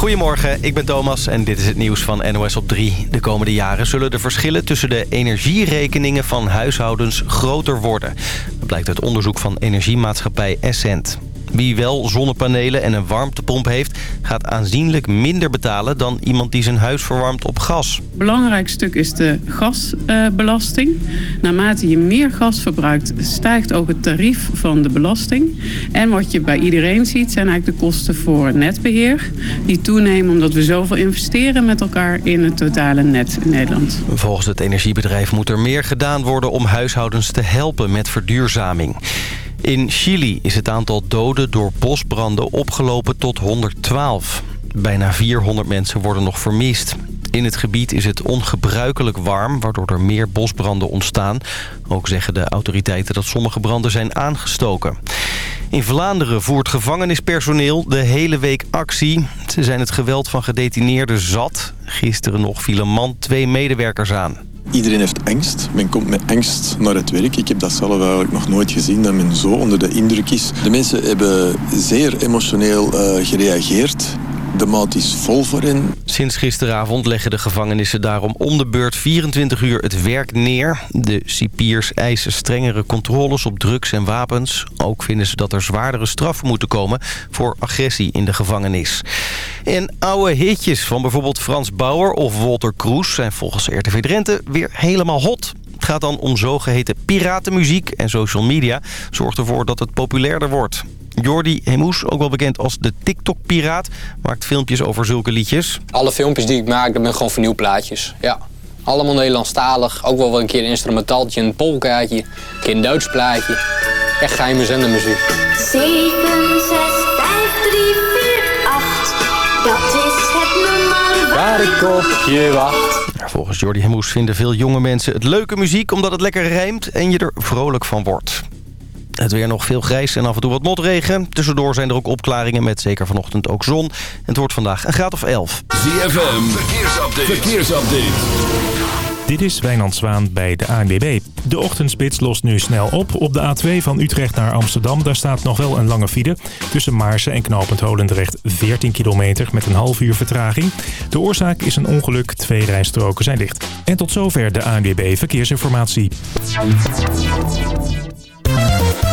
Goedemorgen, ik ben Thomas en dit is het nieuws van NOS op 3. De komende jaren zullen de verschillen tussen de energierekeningen van huishoudens groter worden. Dat blijkt uit onderzoek van energiemaatschappij Essent. Wie wel zonnepanelen en een warmtepomp heeft... gaat aanzienlijk minder betalen dan iemand die zijn huis verwarmt op gas. Belangrijk stuk is de gasbelasting. Naarmate je meer gas verbruikt, stijgt ook het tarief van de belasting. En wat je bij iedereen ziet, zijn eigenlijk de kosten voor netbeheer. Die toenemen omdat we zoveel investeren met elkaar in het totale net in Nederland. Volgens het energiebedrijf moet er meer gedaan worden om huishoudens te helpen met verduurzaming. In Chili is het aantal doden door bosbranden opgelopen tot 112. Bijna 400 mensen worden nog vermist. In het gebied is het ongebruikelijk warm, waardoor er meer bosbranden ontstaan. Ook zeggen de autoriteiten dat sommige branden zijn aangestoken. In Vlaanderen voert gevangenispersoneel de hele week actie. Ze zijn het geweld van gedetineerden zat. Gisteren nog viel een man twee medewerkers aan. Iedereen heeft angst. Men komt met angst naar het werk. Ik heb dat zelf eigenlijk nog nooit gezien, dat men zo onder de indruk is. De mensen hebben zeer emotioneel uh, gereageerd. De maat is vol voor hen. Sinds gisteravond leggen de gevangenissen daarom om de beurt 24 uur het werk neer. De cipiers eisen strengere controles op drugs en wapens. Ook vinden ze dat er zwaardere straffen moeten komen voor agressie in de gevangenis. En oude hitjes van bijvoorbeeld Frans Bauer of Walter Kroes... zijn volgens RTV Drenthe weer helemaal hot. Het gaat dan om zogeheten piratenmuziek en social media... zorgt ervoor dat het populairder wordt. Jordi Hemoes, ook wel bekend als de TikTok-piraat... maakt filmpjes over zulke liedjes. Alle filmpjes die ik maak, dat ben gewoon vernieuwplaatjes. Ja. Allemaal Nederlandstalig. Ook wel een keer een instrumentaaltje, een polkaatje. Een keer een Duits plaatje. Echt geheime zendermuziek. 7, 6, 5, 3, 4, 8. Dat is het nummer waar ik op je wacht. Volgens Jordi Hemoes vinden veel jonge mensen het leuke muziek... omdat het lekker rijmt en je er vrolijk van wordt. Het weer nog veel grijs en af en toe wat motregen. Tussendoor zijn er ook opklaringen met zeker vanochtend ook zon. En het wordt vandaag een graad of 11. ZFM, verkeersupdate. verkeersupdate. Dit is Wijnand Zwaan bij de ANWB. De ochtendspits lost nu snel op. Op de A2 van Utrecht naar Amsterdam daar staat nog wel een lange file. Tussen Maarsen en Knopend Holendrecht 14 kilometer met een half uur vertraging. De oorzaak is een ongeluk. Twee rijstroken zijn dicht. En tot zover de ANWB Verkeersinformatie.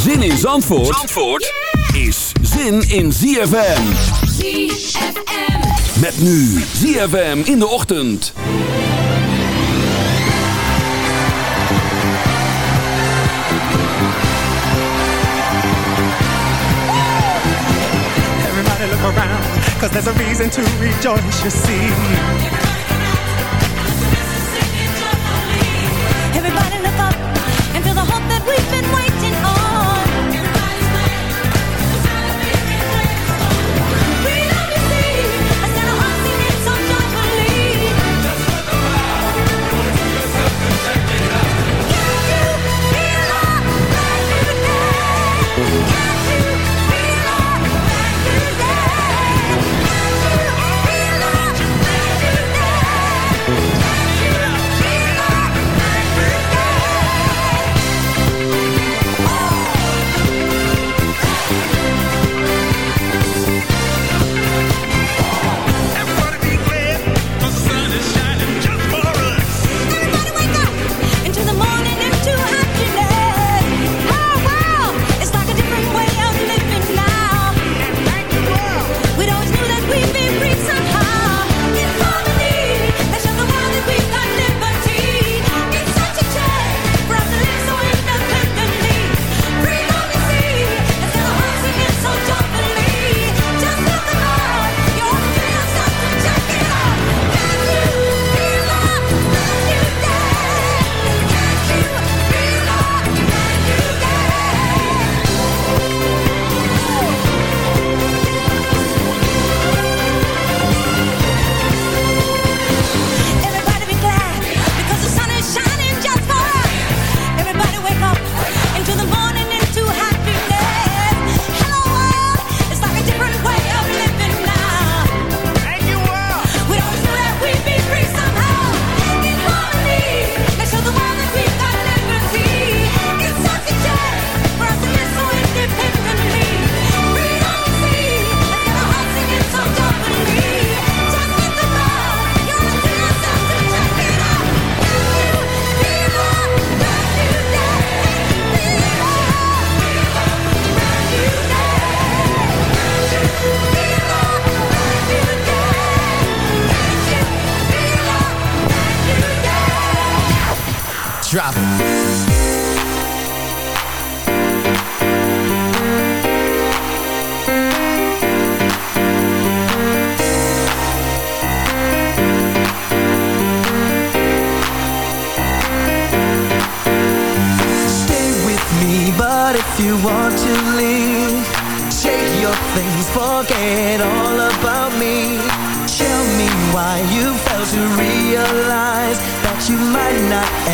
Zin in Zandvoort, Zandvoort is zin in ZFM. ZFM. Met nu ZFM in de ochtend. Everybody look around, cause there's a reason to rejoice, you see. Drop it. But if you want to leave Take your things, forget all about me Tell me why you fail to realize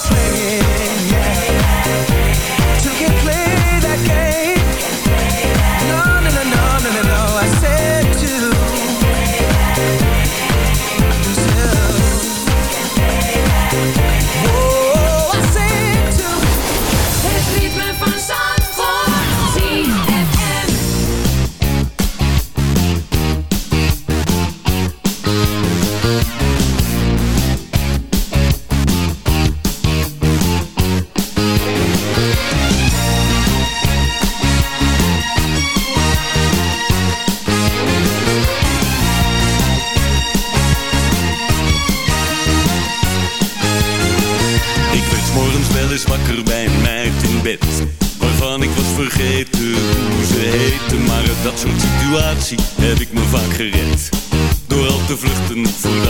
swinging heb ik me vaak gered. Door al te vluchten voor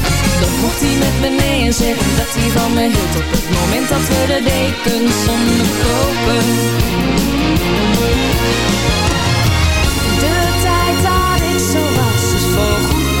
Toch mocht hij met me mee en zeggen dat hij van me hield Op het moment dat we de dekens onderkopen De tijd dat ik zo was is voorgoed.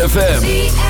ZFM.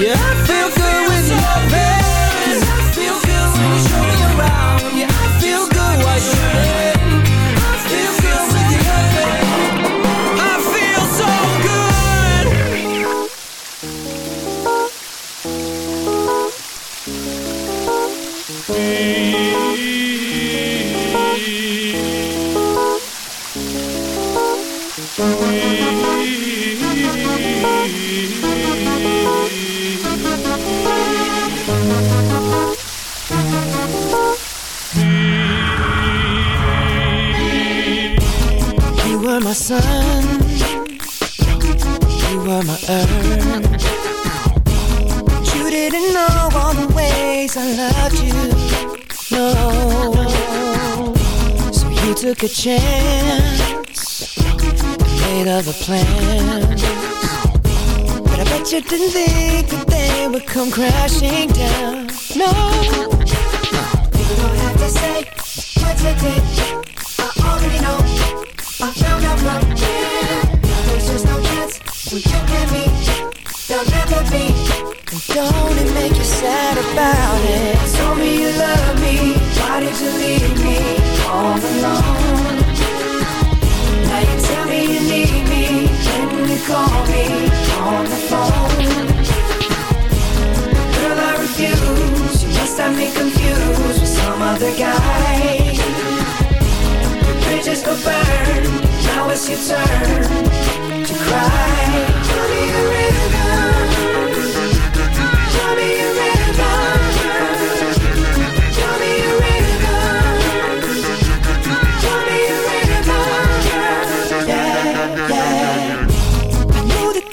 Yeah.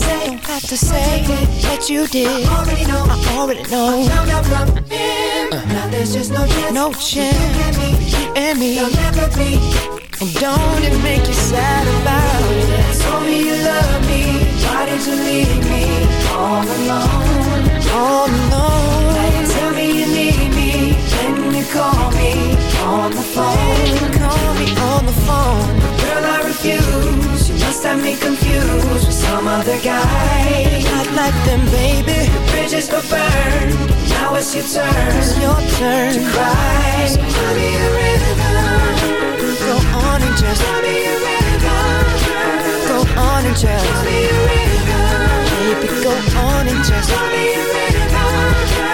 Yeah. Don't have to say, don't have to say what you did. I already know, I already know. I out from him. Now there's just no chance. No chance. You and me. There'll never be. And don't it make you sad about it? Told me you love me. Why did you leave me all alone? All alone. You tell me you need me. When you call me on the phone. Call me on the phone. Girl, I refuse. Must have me confused with some other guy. Not like them, baby. The bridges go burn. Now it's your turn. It's your turn to cry. So tell me a rhythm. Go on and just tell me a rhythm. Go on and just tell me a rhythm. Baby, go on and just tell me a The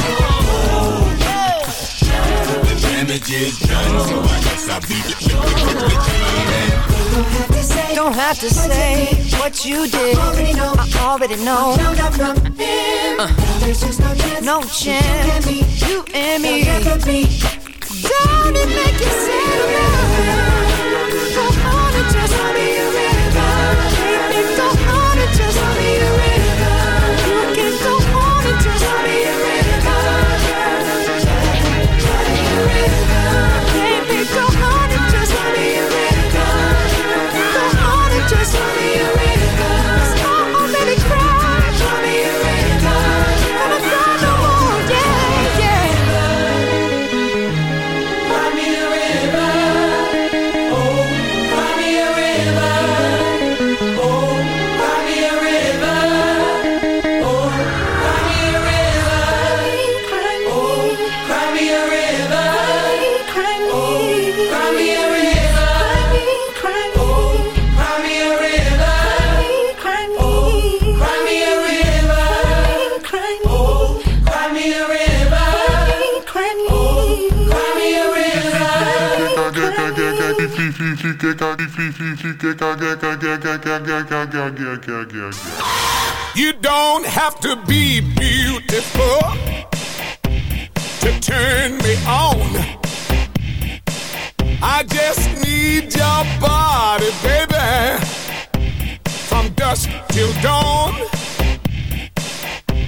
Don't have to say what you did. I already know. I already know. Uh, no chance. You and me. Don't it make you sad You don't have to be beautiful to turn me on. I just need your body, baby, from dusk till dawn.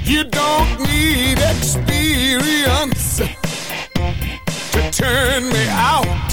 You don't need experience to turn me out.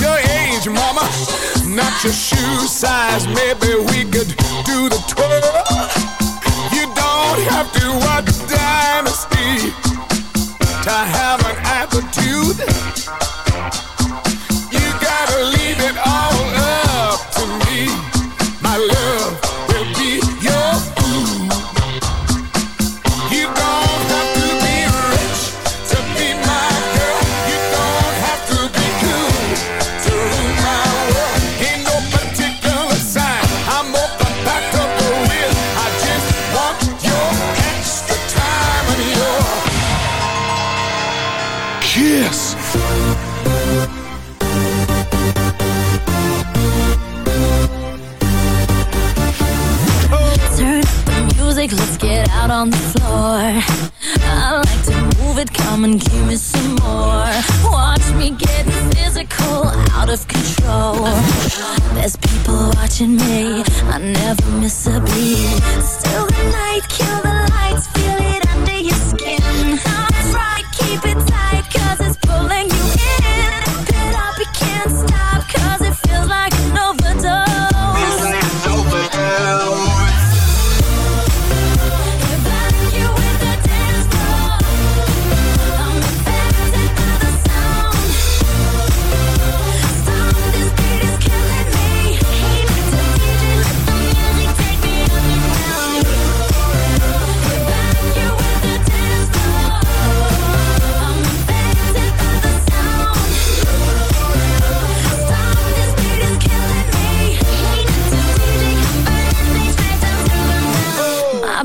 Your age, mama, not your shoe size.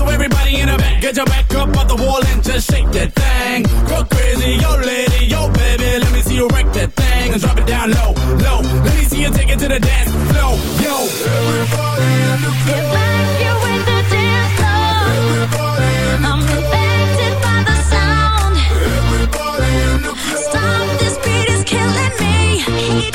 So everybody in the back, get your back up off the wall and just shake that thing. Go crazy, yo lady, yo baby, let me see you wreck that thing and drop it down low, low. Let me see you take it to the dance floor, yo. Everybody in the club. You in the dance floor. I'm infected by the sound. Stop, this beat is killing me. Heat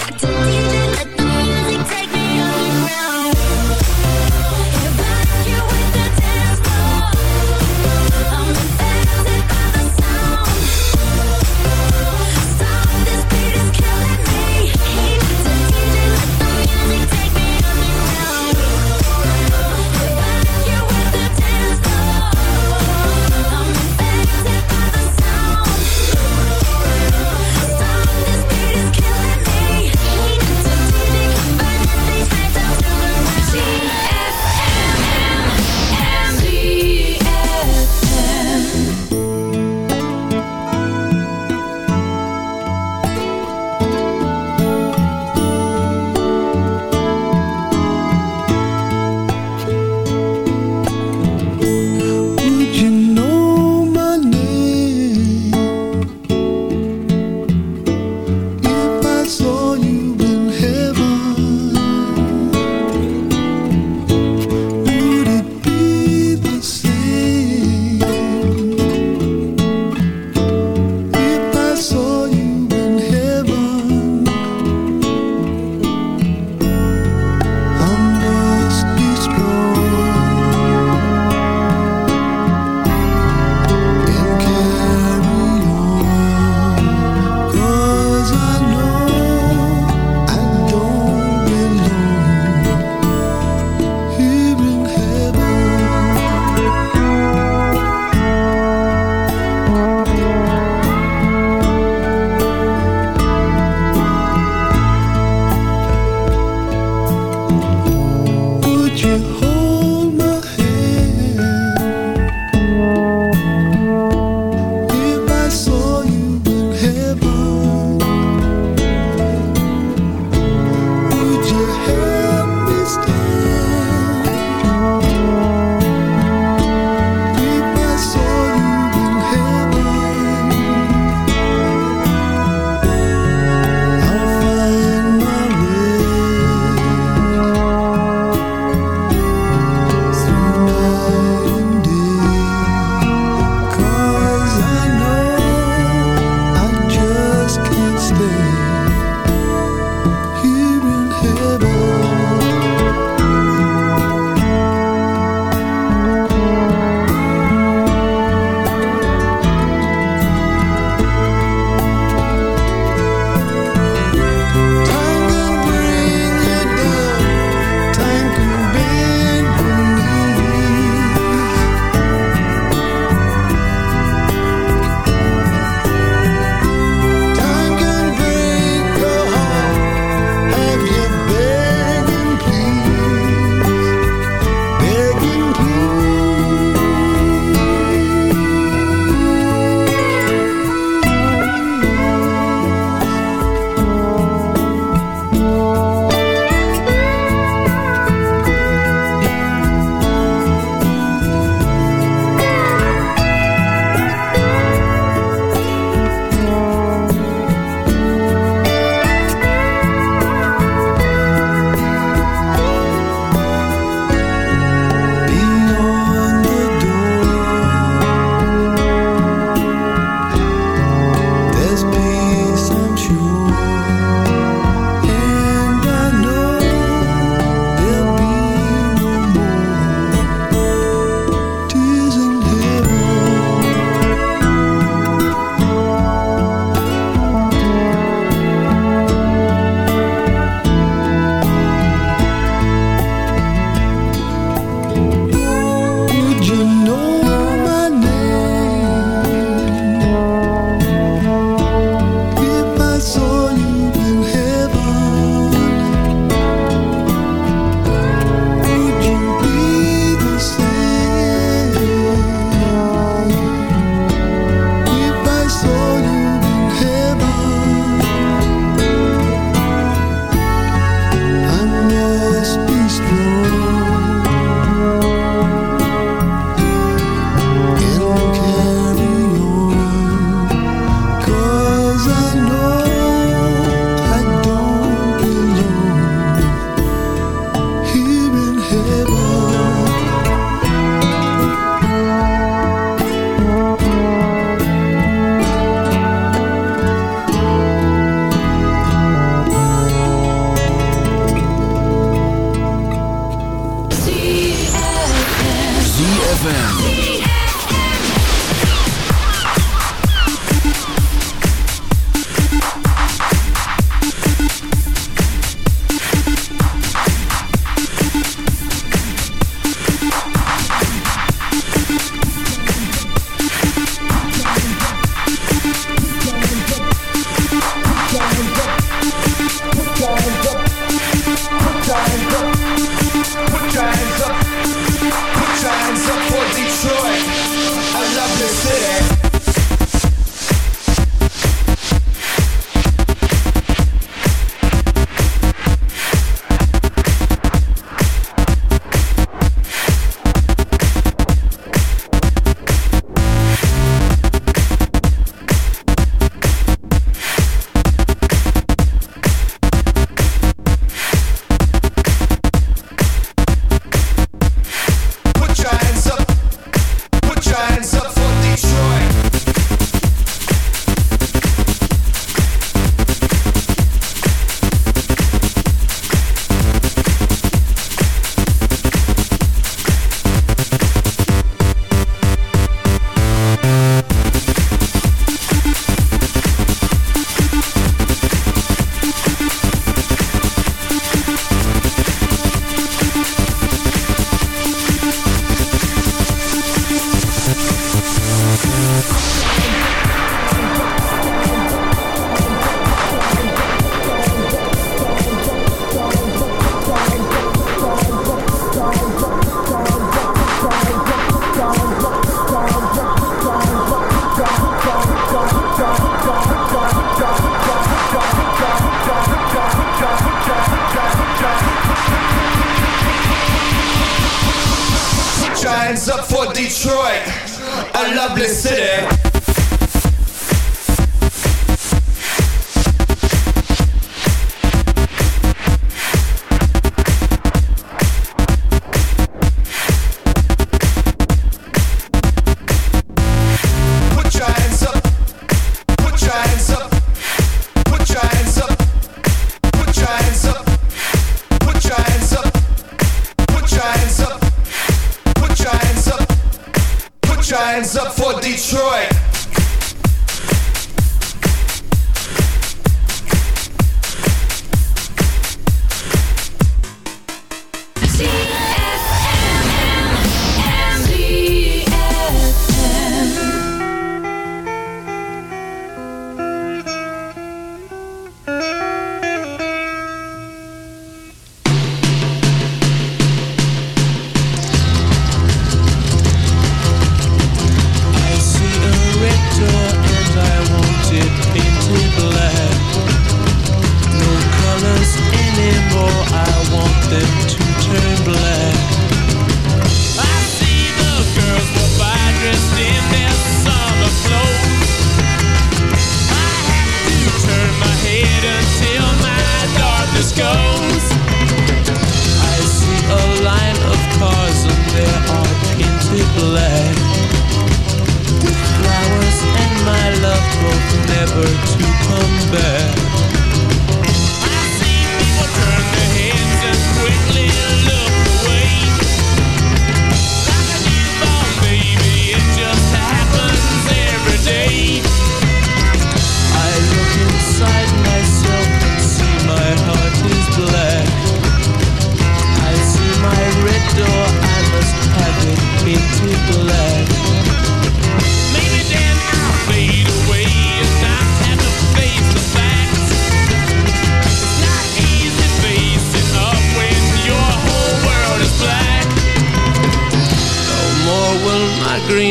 for Detroit.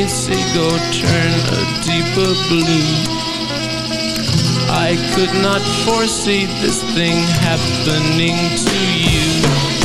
tiny go, turn a deeper blue. I could not foresee this thing happening to you.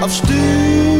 Know. I've